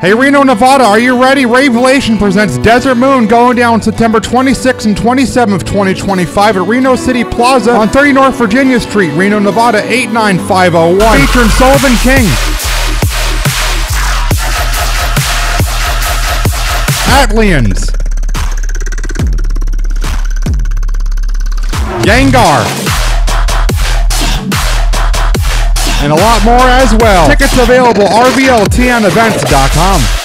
Hey Reno, Nevada, are you ready? Ravelation presents Desert Moon going down September 26th and 27th, 2025 at Reno City Plaza on 30 North Virginia Street, Reno, Nevada 89501. Featuring Sullivan King. ATLiens. Gengar. And a lot more as well. Tickets available rvltnevents.com.